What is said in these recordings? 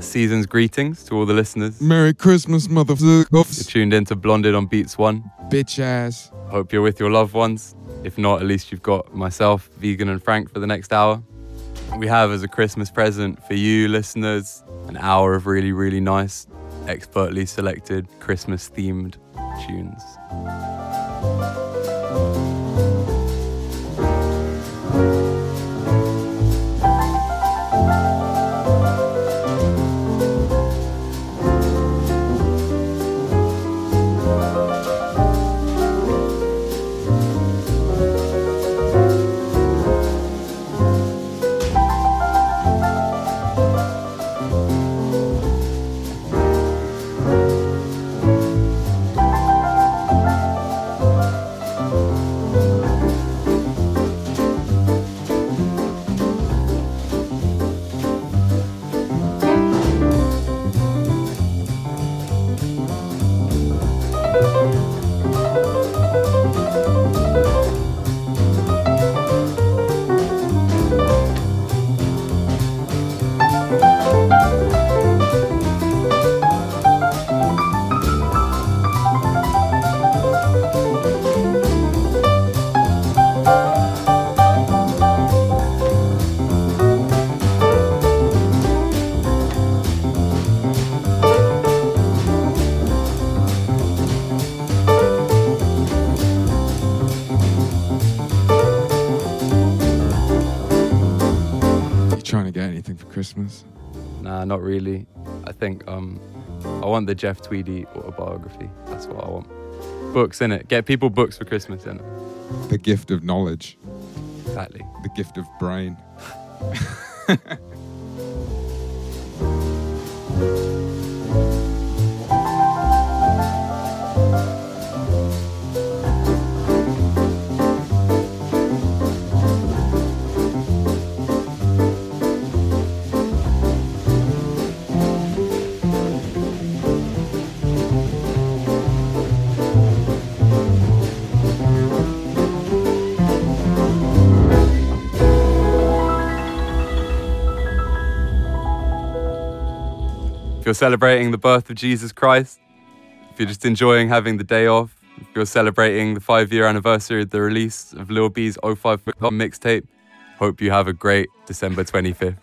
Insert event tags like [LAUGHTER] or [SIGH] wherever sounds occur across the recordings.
Season's greetings to all the listeners. Merry Christmas, motherfuckers. You're tuned in to Blonded on Beats 1. Bitch ass. Hope you're with your loved ones. If not, at least you've got myself, Vegyn, and Frank for the next hour. We have as a Christmas present for you listeners an hour of really, really nice, expertly selected Christmas themed tunes. Christmas? Nah, not really. I think um, I want the Jeff Tweedy autobiography. That's what I want. Books in it. Get people books for Christmas in it. The gift of knowledge. Exactly. The gift of brain. [LAUGHS] you're celebrating the birth of Jesus Christ, if you're just enjoying having the day off, if you're celebrating the five year anniversary of the release of Lil B's 05 mixtape, hope you have a great December 25th.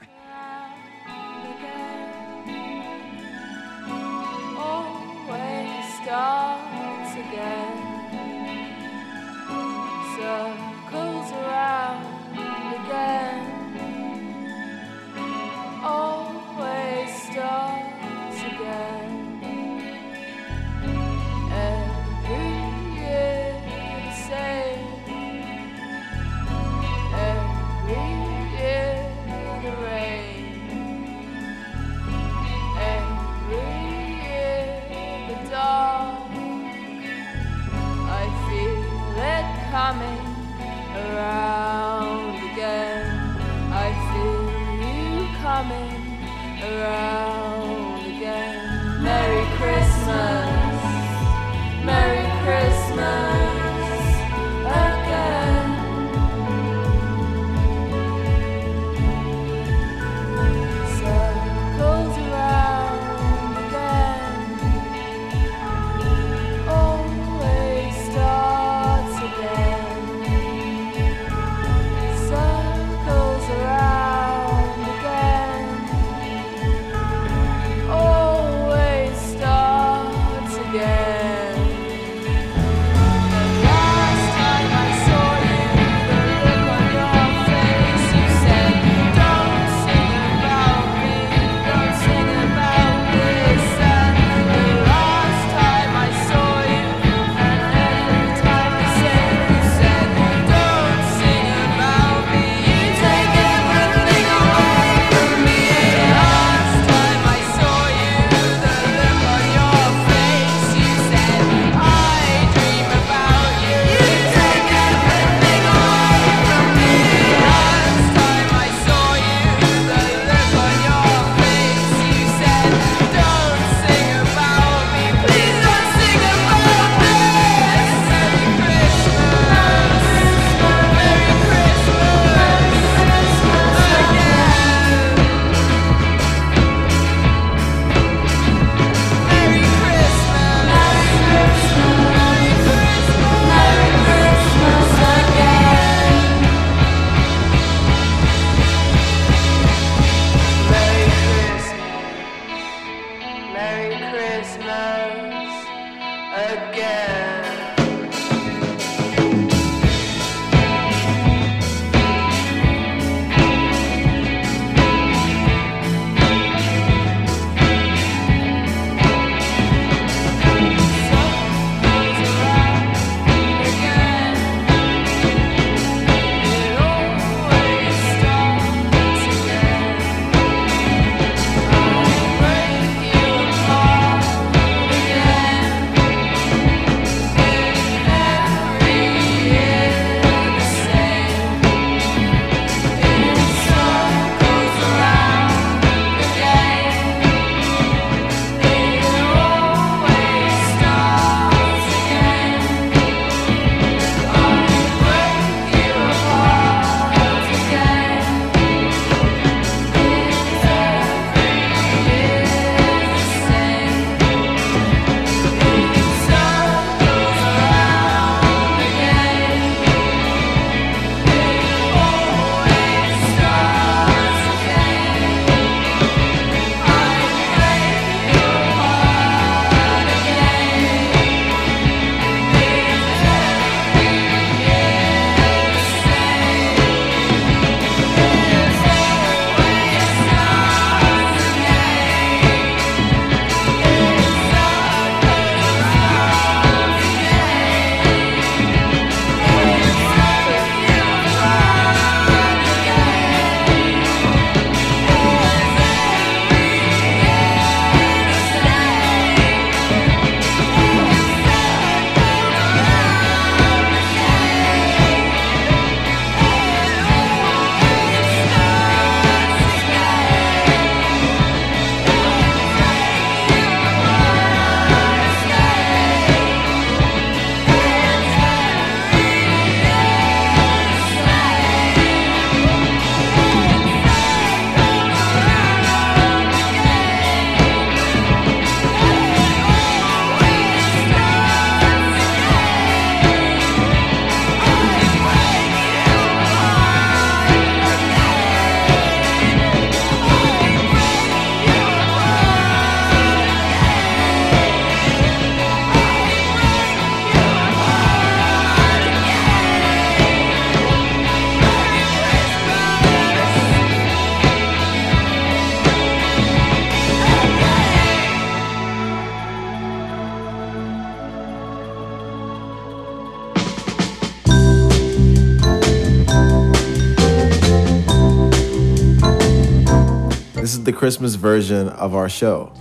Christmas version of our show.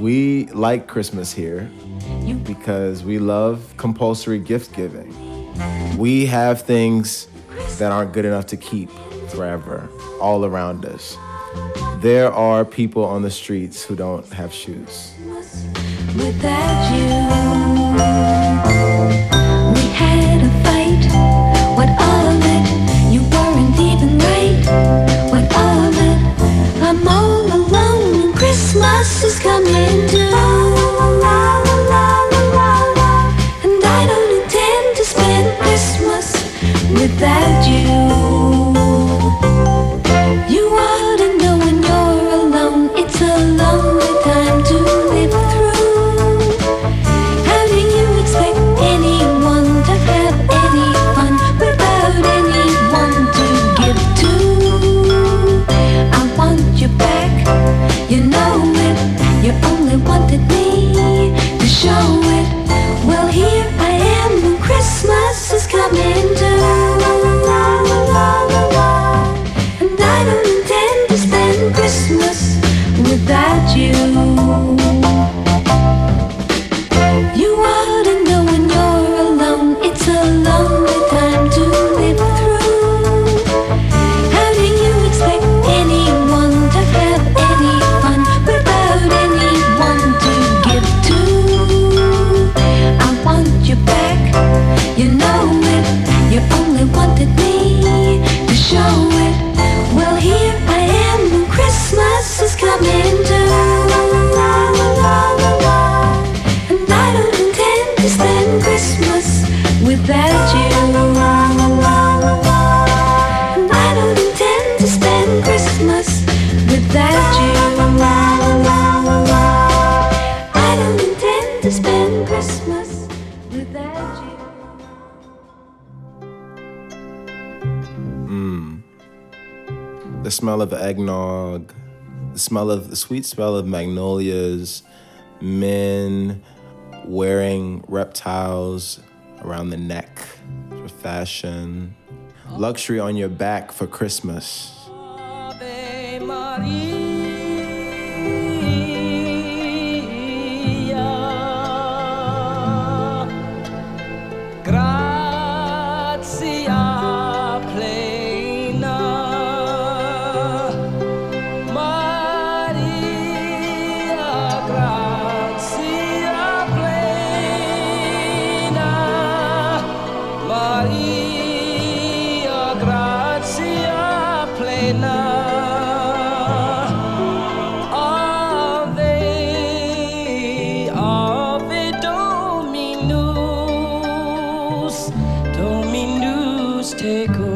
We like Christmas here because we love compulsory gift giving. We have things that aren't good enough to keep forever all around us. There are people on the streets who don't have shoes. Without you, we had a fight. What all of it? You weren't even right. What all of it? I'm all Christmas is coming too. And I don't intend to spend Christmas without. You smell of eggnog, the smell of the sweet smell of magnolias, men wearing reptiles around the neck for fashion, luxury on your back for Christmas. Dominus tecum.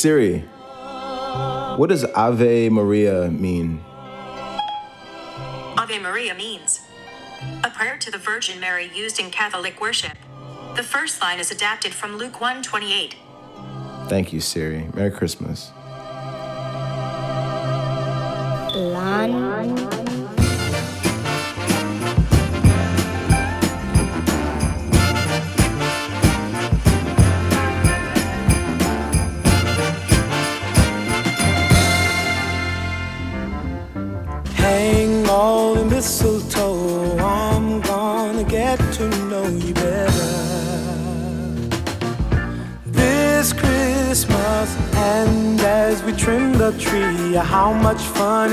Siri, what does Ave Maria mean? Ave Maria means a prayer to the Virgin Mary used in Catholic worship. The first line is adapted from Luke 1:28. Thank you, Siri. Merry Christmas. Hang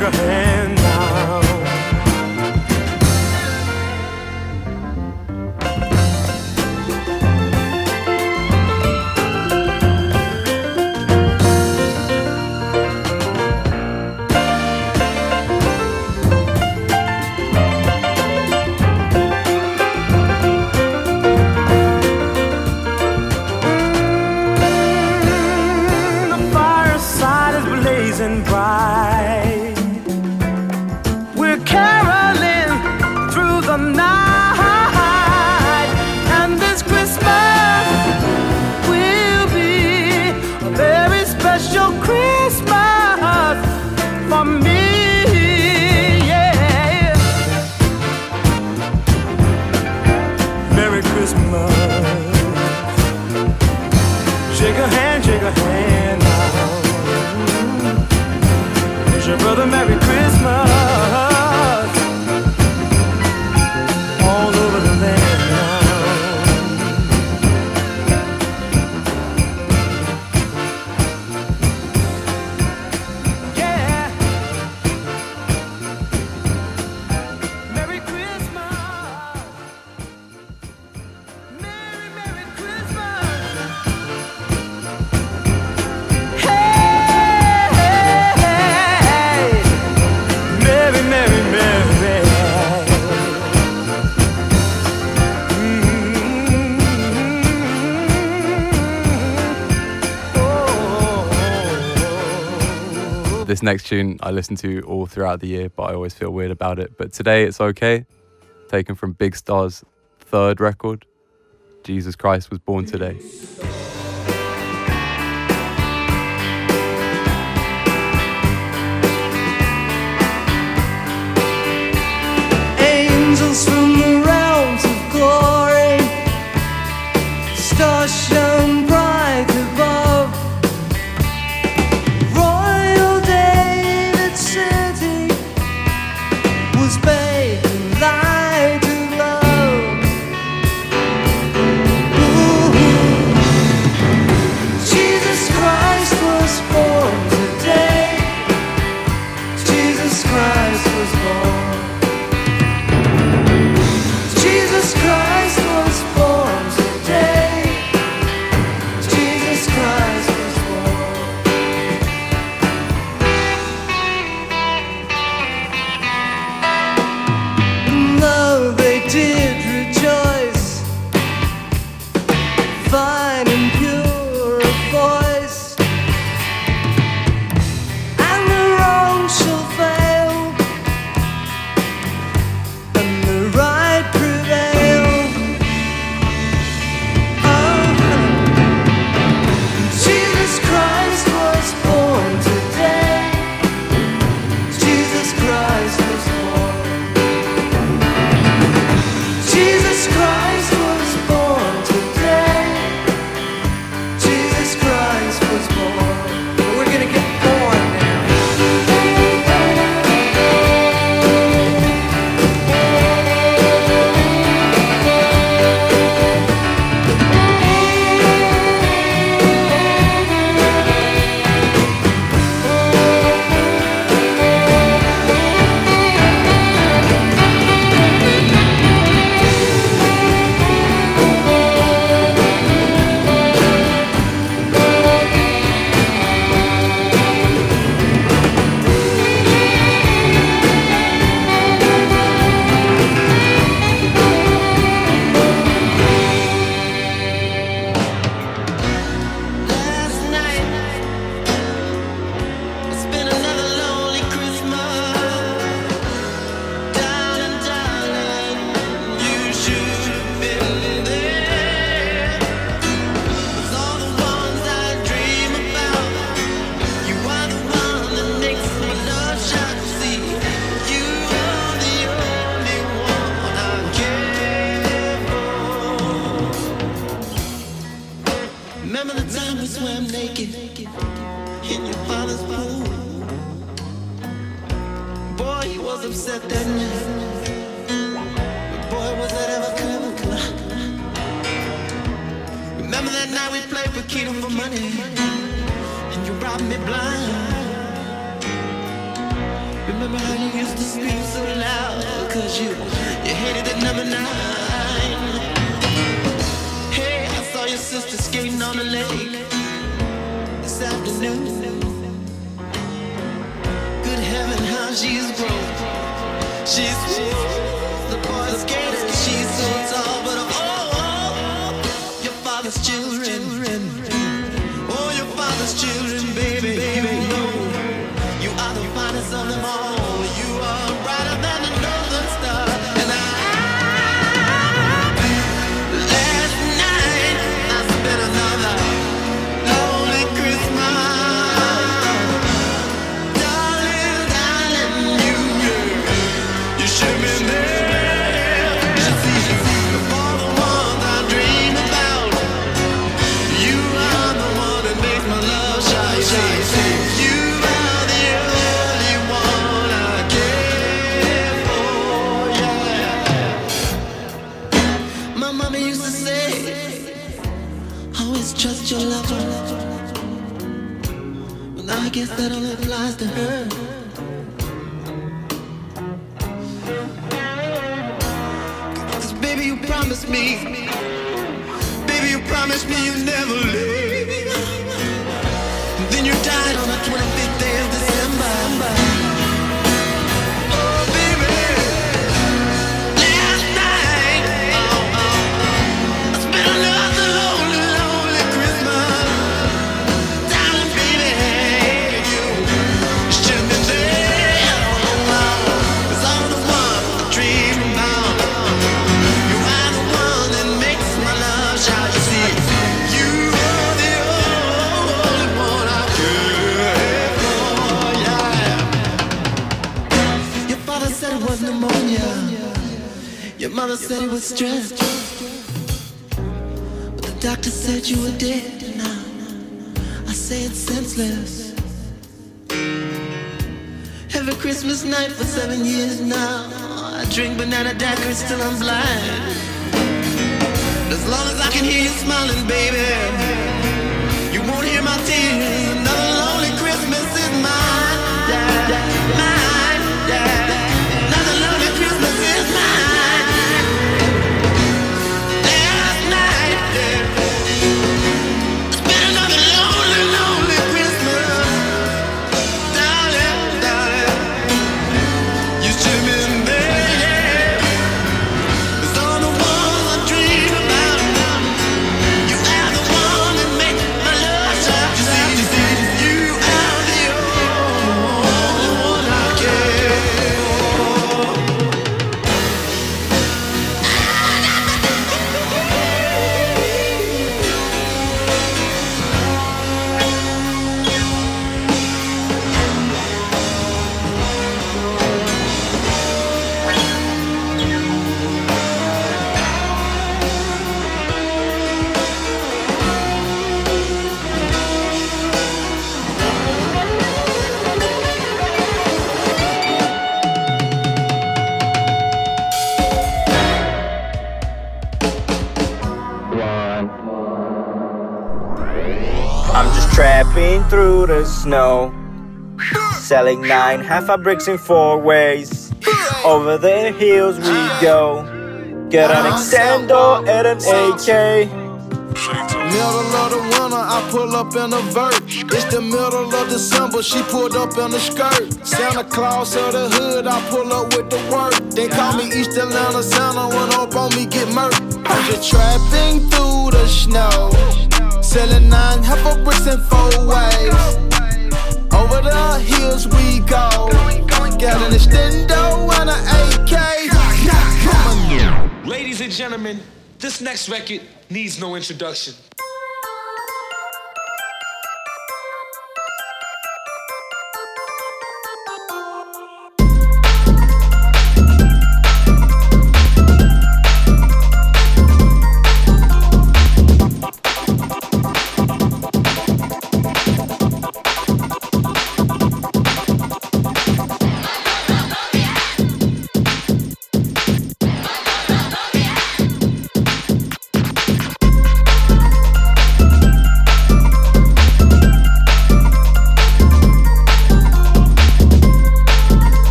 a hand, Shake a hand, shake a hand now. Wish your brother Merry Christmas. Next tune I listen to all throughout the year, but I always feel weird about it. But today it's okay. Taken from Big Star's third record, Jesus Christ was born today. angels from the realms of glory, stars shine upset that night. But boy, was that ever clever. Remember that night we played Paquito for money, and you robbed me blind. Remember how you used to scream so loud, cause you, you hated the number nine. Hey, I saw your sister skating on the lake this afternoon. Heaven, how she's grown. She's the boy skater. She's so tall, but oh, applies to her. Cause baby, you promised me. Baby, you promised me you'd never leave. Now I say it's senseless. Every Christmas night for seven years now, I drink banana daiquiris till I'm blind. As long as I can hear you smiling, baby, trapping through the snow. Selling nine half a bricks in four ways. Over the hills we go. Get an extendo and an AK. Middle of the winter, I pull up in a vert. It's the middle of December, she pulled up in a skirt. Santa Claus of the hood, I pull up with the work. They call me East Atlanta Santa when up on me get murked. I'm just trapping through the snow. Selling nine half a bricks in four ways. Over the hills we go. Got an extendo and an AK. Ladies and gentlemen, this next record needs no introduction.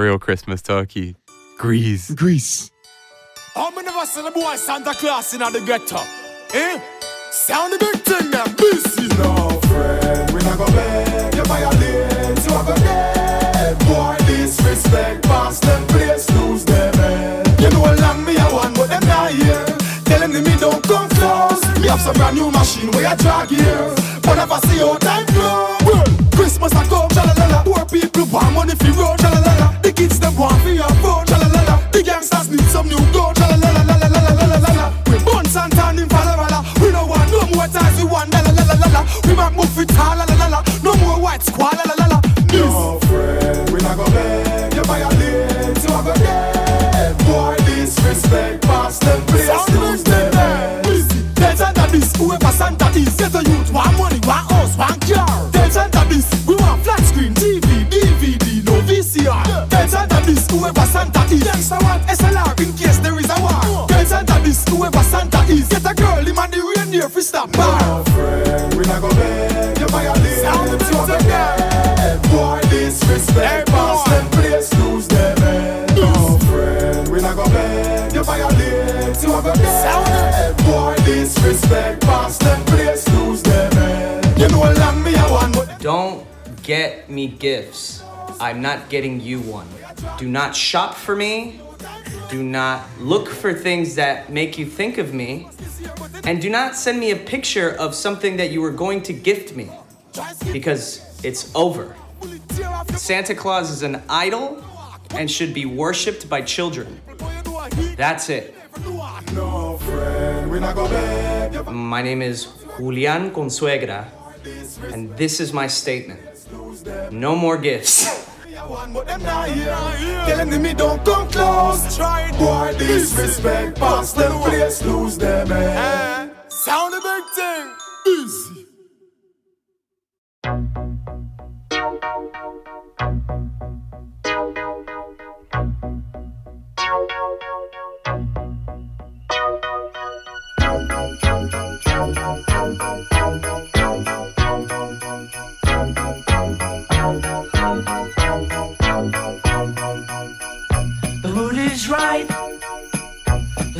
Real Christmas turkey. Grease. Grease. How many of us see the boy Santa Claus in the ghetto? Eh? Sound the big thing now, busy. No friend, we not go beg you violate, you a go dead. Boy, disrespect, pass them place, lose them head. You know long me a one, but them not here. Tell them me don't come close. Me have some brand new machine where I drag here. But if I see how time flow, well, Christmas a come, shalalala. Poor people want money for road, shalalala. The kids them want for your phone, shalalala. The gangsters need some new gold, shalalala. We burn Santa in Falawala. We don't want no more ties, we want la la la la la. We might move it all, la la la la. No more white squad, la la la la. No this, whoever Santa is Gangsta want SLR in case there is a war Tell Santa this, whoever Santa is Get a girl, him and the reindeer for stop bar No friend, we not go beg you violate, you a go dead. Boy, disrespect, pass them place, lose them head. No friend, we not go beg you violate, you a go dead. Boy, disrespect, pass them place, lose them head. You know long me a one, Don't get me gifts. I'm not getting you one. Do not shop for me. Do not look for things that make you think of me. And do not send me a picture of something that you were going to gift me. Because it's over. Santa Claus is an idol and should be worshipped by children. That's it. My name is Julian Consuegra, and this is my statement. No more gifts. [LAUGHS] but them not here. Tell them me don't come close. Try Boy, disrespect, pass them place, lose them head. Sound a big thing. Easy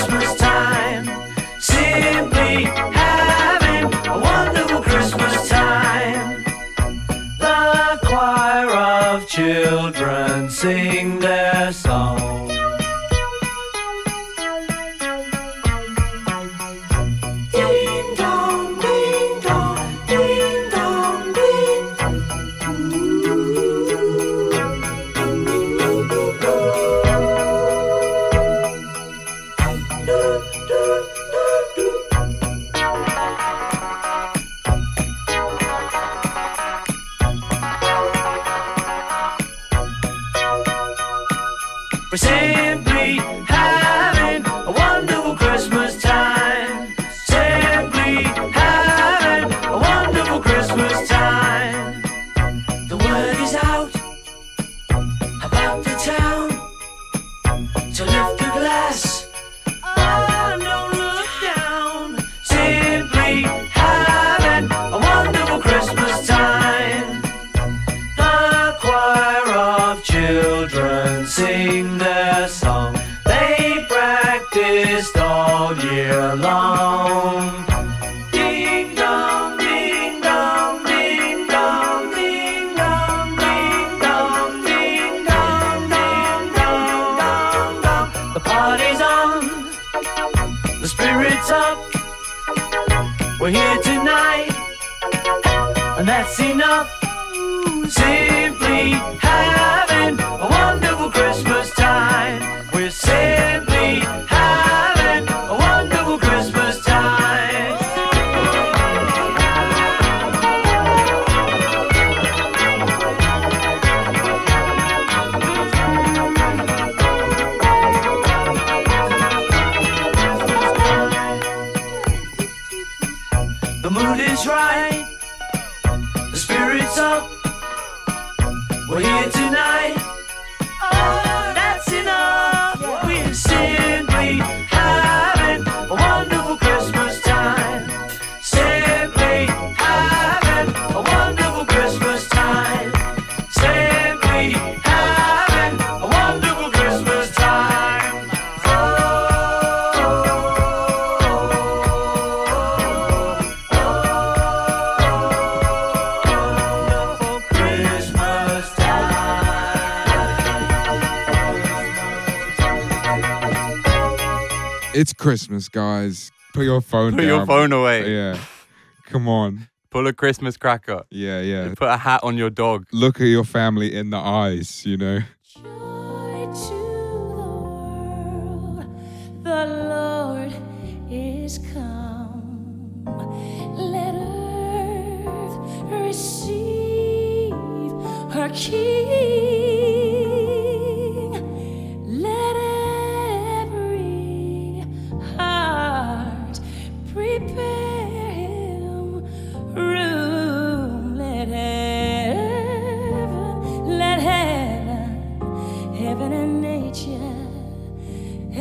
Christmas time. Simply having a wonderful Christmas time. The choir of children sing We're It's Christmas, guys. Put your phone Put down. your phone away. Yeah. Come on. Pull a Christmas cracker. Yeah, yeah. Put a hat on your dog. Look at your family in the eyes, you know. Joy to the world. The Lord is come. Let earth receive her king.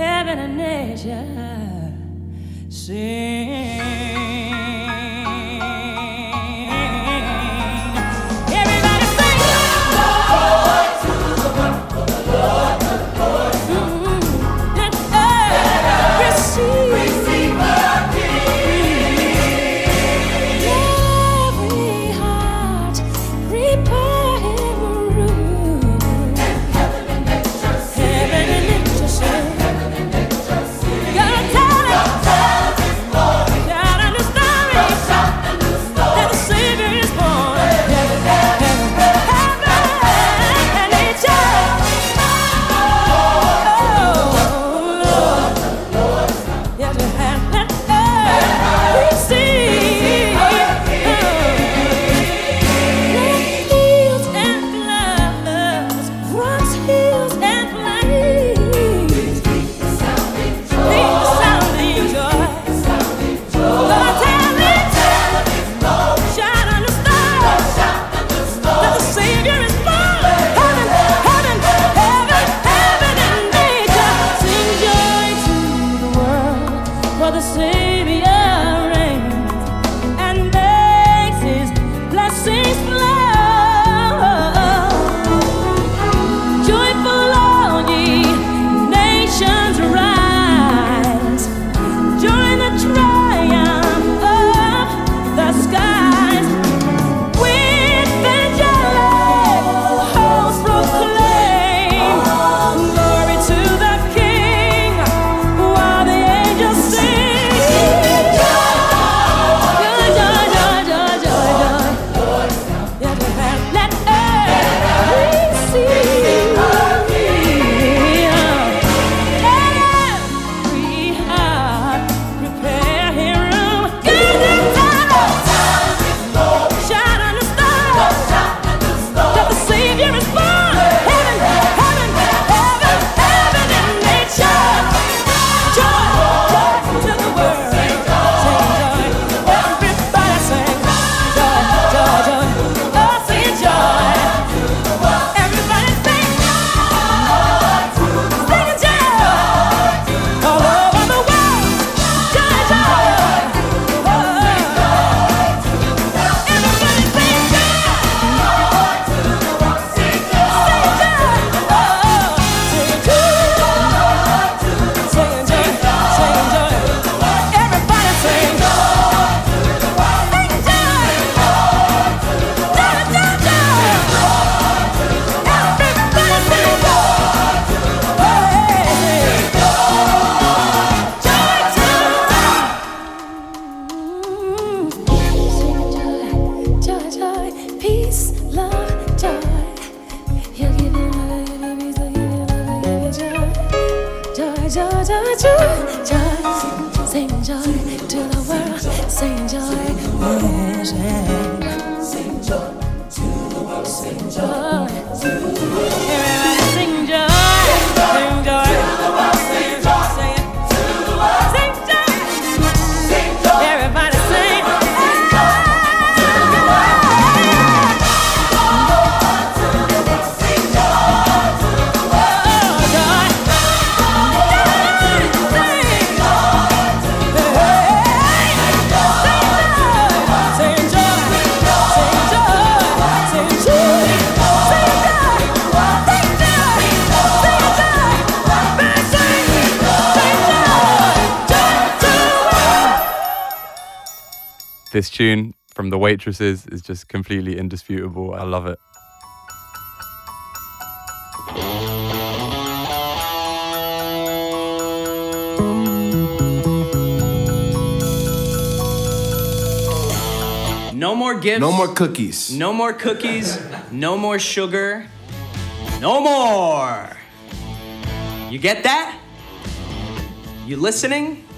heaven and nature sing. This tune from the waitresses is just completely indisputable. I love it. No more gifts. No more cookies. No more cookies. No more sugar. No more. You get that? You listening?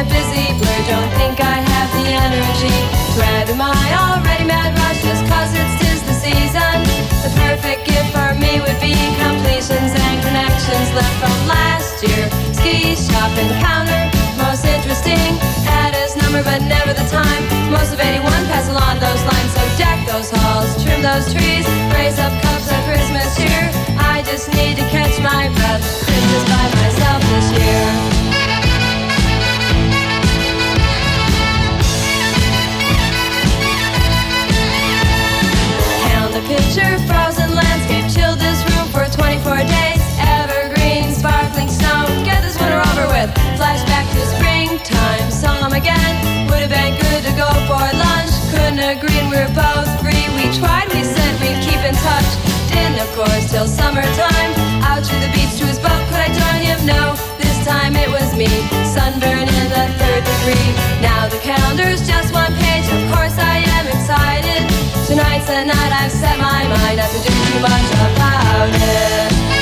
A busy blur. Don't think I have the energy to add to my already mad rush just 'cause it's tis the season. The perfect gift for me would be completions and connections left from last year. Ski shop encounter, most interesting. Had his number, but never the time. Most of 81 pass along those lines. So deck those halls, trim those trees, raise up cups of Christmas cheer. I just need to catch my breath. Christmas by myself this year. Picture, frozen landscape, chill this room for 24 days. Evergreen, sparkling snow, get this winter over with. Flashback to springtime, him again. Would have been good to go for lunch. Couldn't agree, and we were both free. We tried, we said we'd keep in touch. Didn't, of course, till summertime. Out to the beach to his boat, could I join him? No, time it was me. Sunburn in the third degree. Now the calendar's just one page. Of course, I am excited. Tonight's the night I've set my mind not to do too much about it.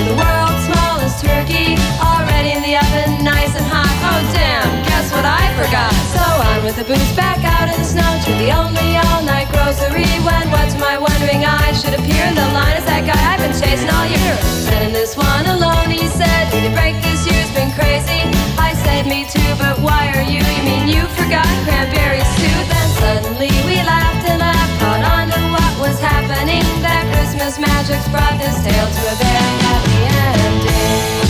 With the world's smallest turkey, already in the oven, nice and hot. Oh, damn, guess what I forgot? So on with the boots back out in the snow to the only all-night grocery. When what's my should appear in the line is that guy I've been chasing all year. And in this one alone, he said, "Need to break this year's been crazy." I said, "Me too, but why are you? You mean you forgot cranberry stew?" Then suddenly we laughed and laughed, caught on to what was happening. That Christmas magic's brought this tale to a very happy ending.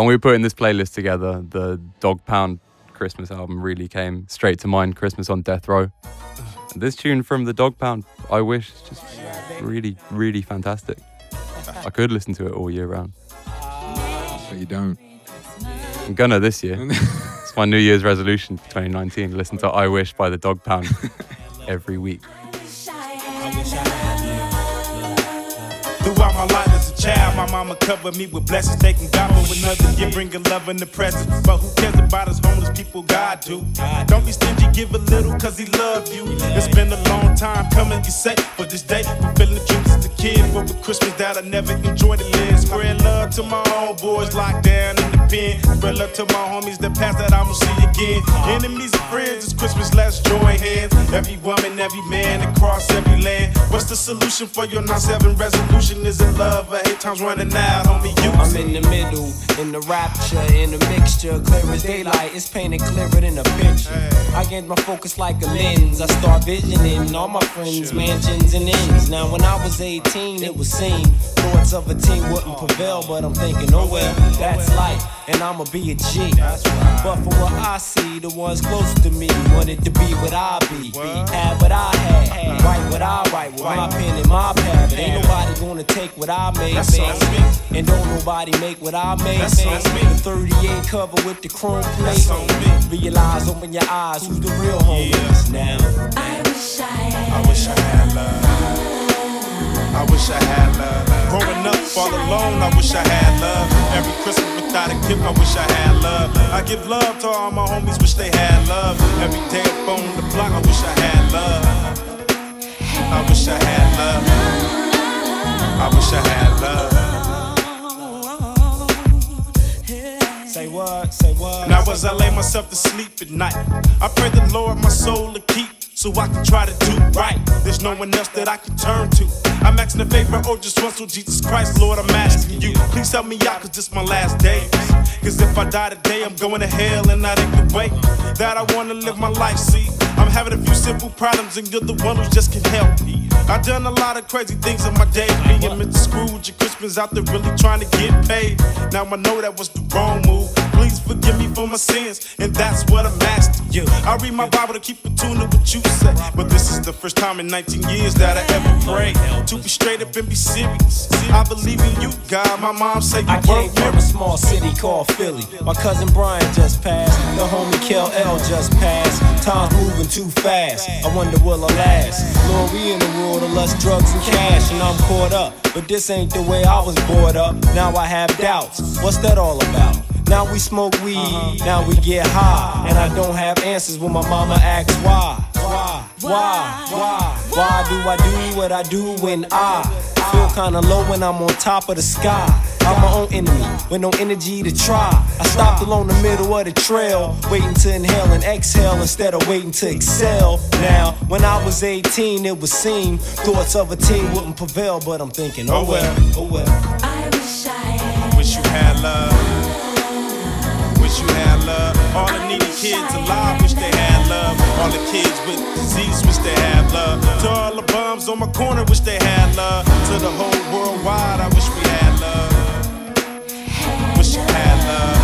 when we were putting this playlist together, the Dogg Pound Christmas album really came straight to mind. Christmas on Death Row. And this tune from the Dogg Pound, I wish, is just really, really fantastic. I could listen to it all year round. But you don't. I'm gonna this year. [LAUGHS] it's my New Year's resolution for 2019. Listen to I Wish by the Dogg Pound [LAUGHS] every week. Child, my mama covered me with blessings. Taking God for another year, bringing love in the present. But who cares about us homeless people? God do. Don't be stingy, give a little, cause he love you. It's been a long time coming, you say, for this day. Fulfilling the dreams as a kid for Christmas that I never enjoyed to live. Spread love to my own boys locked down in the pen. Spread love to my homies that passed that I won't see again. Enemies and friends, it's Christmas, let's join hands. Every woman, every man across every land. What's the solution for your 9-7 resolution? Is it love or hate times running out, homie? You I'm in the middle, in the rapture, in the mixture, clear as daylight. It's painted clearer than a picture. I get my focus like a lens. I start visioning all my friends, mansions and ends. Now when I was 18, it was seen. Thoughts of a team wouldn't oh, prevail, but I'm thinking, oh well, oh, that's oh, life, and I'ma be a G. But for what I see, the ones close to me wanted to be what I be, have what I had, uh-huh. write what I write with my pen and my pad. Ain't nobody gonna take what I made, That's on man. And don't nobody make what I made, That's on me. The 38 cover with the chrome plate. Realize, open your eyes, who's the real homies now? I wish I had love. I wish I had love. Growing up all alone, I wish I had love. Every Christmas without a gift, I wish I had love. I give love to all my homies, wish they had love. Every day up on the block, I wish I had love. I wish I had love. I wish I had love. Say what? Say what? Now as I lay myself to sleep at night, I pray the Lord my soul to keep. So I can try to do right. There's no one else that I can turn to. I'm asking the favor, or just once, Jesus Christ, Lord, I'm asking you. Please help me out, cause this my last days. Cause if I die today, I'm going to hell, and that ain't the way that I wanna live my life. See, I'm having a few simple problems, and you're the one who just can help me. I've done a lot of crazy things in my day, being Mr. Scrooge and out there really trying to get paid. Now I know that was the wrong move. Please forgive me for my sins, and that's what I'm asking you. I read my Bible to keep in tune to what you say, but this is the first time in 19 years that I ever prayed to be straight up and be serious. I believe in you, God. My mom said you I came from a small city called Philly. My cousin Brian just passed. The homie Kel L just passed. Time's moving too fast. I wonder will I last. Lord, we in the world of lust, drugs, and cash, and I'm caught up. But this ain't the way I was brought up. Now I have doubts. What's that all about? Now we smoke weed, uh-huh. now we get high. And I don't have answers when my mama asks why. Why? Why? Why? Why do I do what I do when I feel kinda low when I'm on top of the sky? I'm my own enemy with no energy to try. I stopped along the middle of the trail, waiting to inhale and exhale instead of waiting to excel. Now, when I was 18, it would seem thoughts of a team wouldn't prevail, but I'm thinking, oh well, oh well. I wish you had love. Wish you had love. All the needy kids alive wish they had love. All the kids with disease wish they had love. To all the bums on my corner wish they had love. To the whole world wide, I wish we had love. Wish you had love.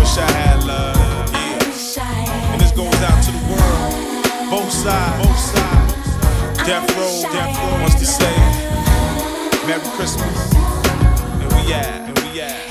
Wish I had love. Yeah. And this goes out to the world. Both sides. Both sides. Death row. Death row wants to say Merry Christmas. And we at. And we at.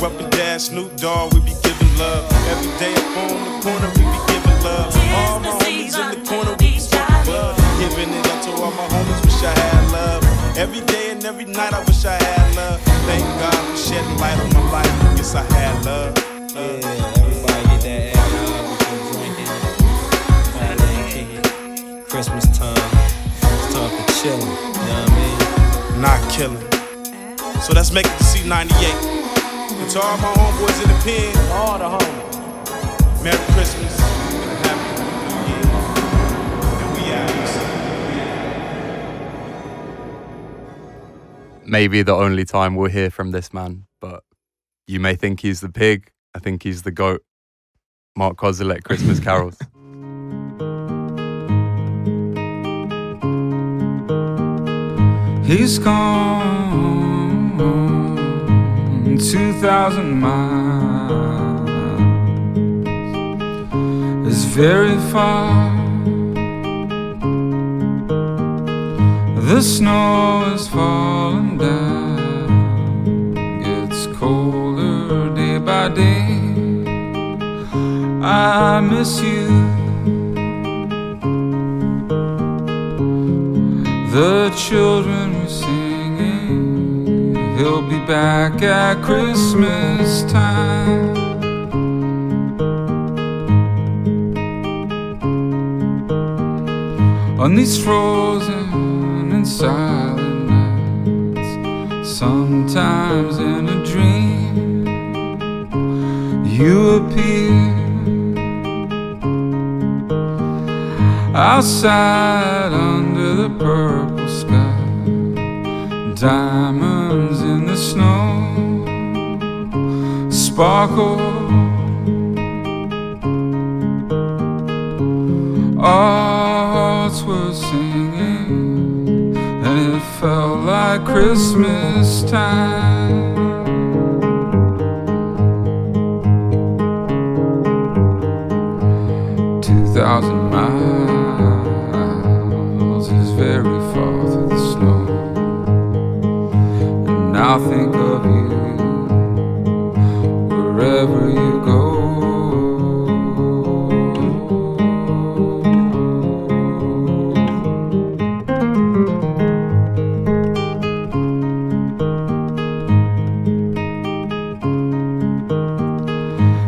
Love. Kurupt and Daz, Snoop Dogg, we be giving love. Every day up on the corner, we be giving love. All my homies in the corner, we be smoking blood. Giving it up to all my homies, wish I had love. Every day and every night, I wish I had love. Thank God for shedding light on my life. Yes, I had love. Yeah, everybody get that eggnog, we can drink it. Party it. Christmas time, it's time for chilling. You know what I mean? Not killing. So let's make it to C98. And to all my homeboys in the pen, all the homies. Merry Christmas. and Happy New Year. And we out. Maybe the only time we'll hear from this man, but You may think he's the pig. I think he's the goat. Mark Kozelek, Christmas Carols. [LAUGHS] He's gone 2,000 miles. is very far. The snow is falling down. Gets colder day by day. I miss you. The children he'll be back at Christmas time. On these frozen and silent nights, sometimes in a dream, you appear. outside under the purple sky, the snow sparkle. Our hearts were singing, and it felt like Christmas time. I'll think of you wherever you go.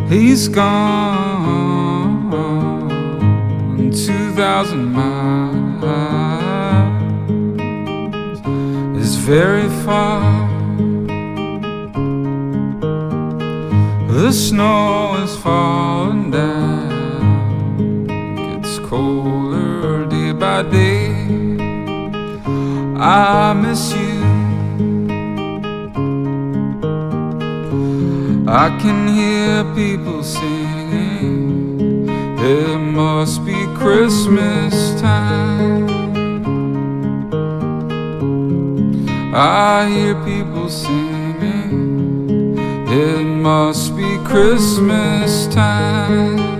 He's gone 2,000 miles. Is very far. The snow is falling down. Gets colder day by day. I miss you. I can hear people singing. It must be Christmas time. I hear people singing. It must be Christmas time.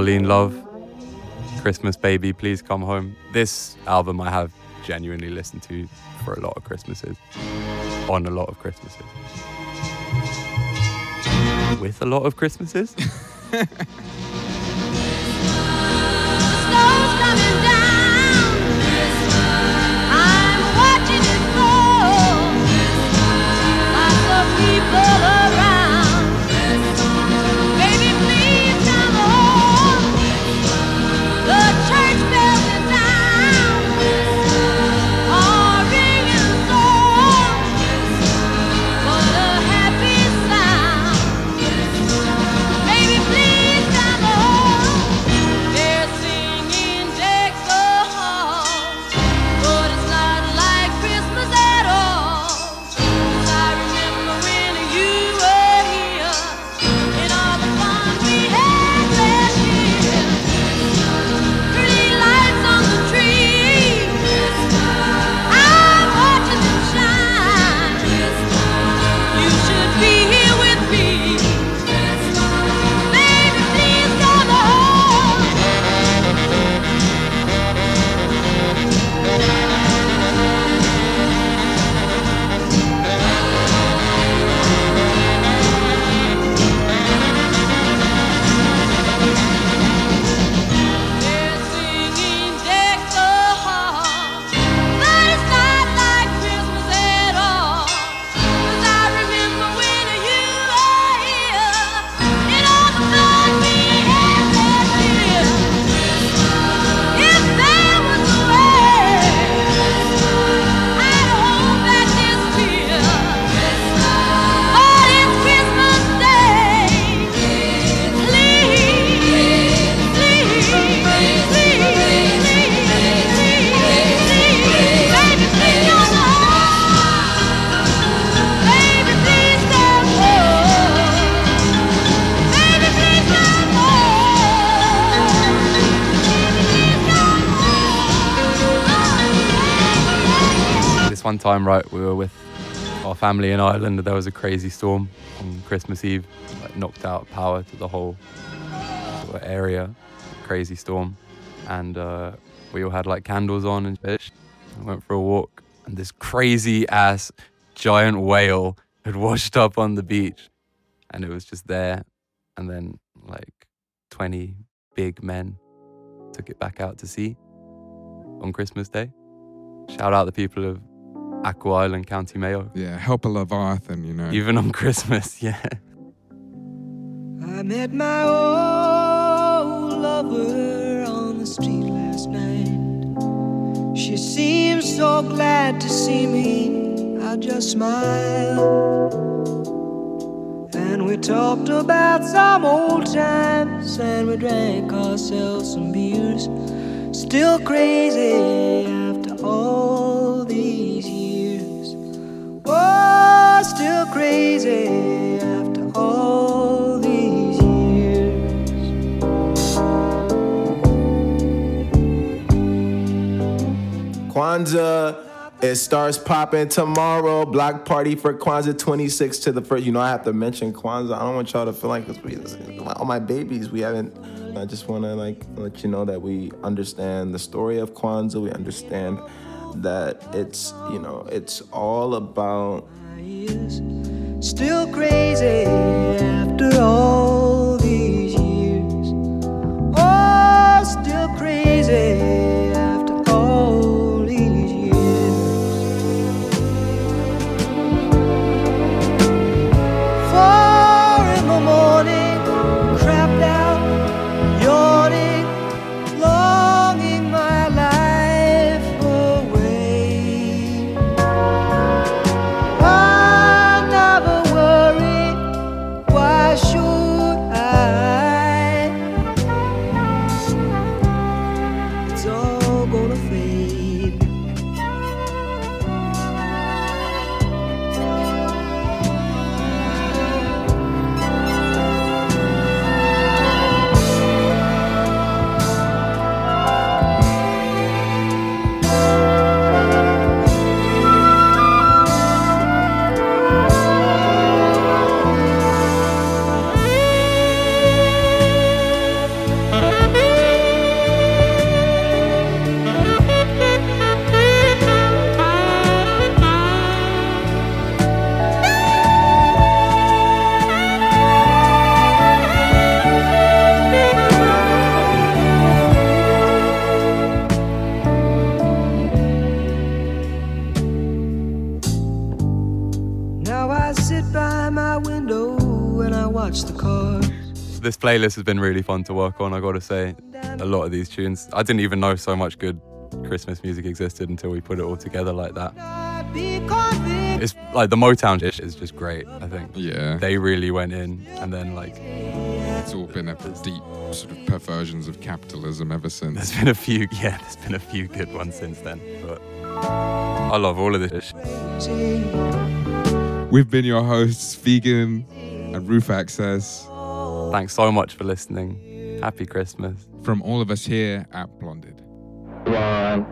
Darlene Love, Christmas Baby, Please Come Home. This album I have genuinely listened to for a lot of Christmases, on a lot of Christmases. With a lot of Christmases? [LAUGHS] This one time, right, we were with our family in Ireland. There was a crazy storm on Christmas Eve, like knocked out power to the whole sort of area. Crazy storm, and uh, we all had like candles on and fish. I went for a walk, and this crazy ass giant whale had washed up on the beach, and it was just there. And then like 20 big men took it back out to sea on Christmas Day. Shout out the people of Achill Island, County Mayo. Yeah, help a Leviathan, you know. Even on Christmas, [LAUGHS] yeah. I met my old lover on the street last night. She seemed so glad to see me. I just smiled. And we talked about some old times and we drank ourselves some beers. Still crazy after all these years. Oh, still crazy after all these years. Kwanzaa, it starts popping tomorrow. Block party for Kwanzaa 26 to the first. You know, I have to mention Kwanzaa. I don't want y'all to feel like this. All my babies, we haven't. I just want to like let you know that we understand the story of Kwanzaa. We understand that it's you know it's all about Still crazy after all these years. Oh, still crazy playlist has been really fun to work on. I got to say, a lot of these tunes. I didn't even know so much good Christmas music existed until we put it all together like that. It's like the Motown ish is just great. I think. Yeah. They really went in, and then like It's all been a deep sort of perversions of capitalism ever since. there's been a few. [LAUGHS] Yeah, there's been a few good ones since then. But I love all of this. We've been your hosts, Vegyn and Roof Access. Thanks so much for listening. Happy Christmas. From all of us here at Blonded. One,